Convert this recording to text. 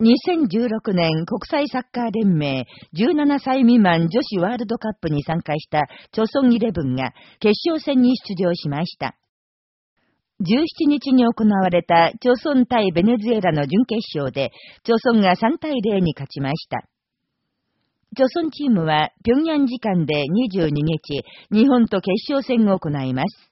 2016年国際サッカー連盟17歳未満女子ワールドカップに参加したチョソンイレブンが決勝戦に出場しました。17日に行われたチョソン対ベネズエラの準決勝で、チョソンが3対0に勝ちました。チョソンチームは平壌時間で22日、日本と決勝戦を行います。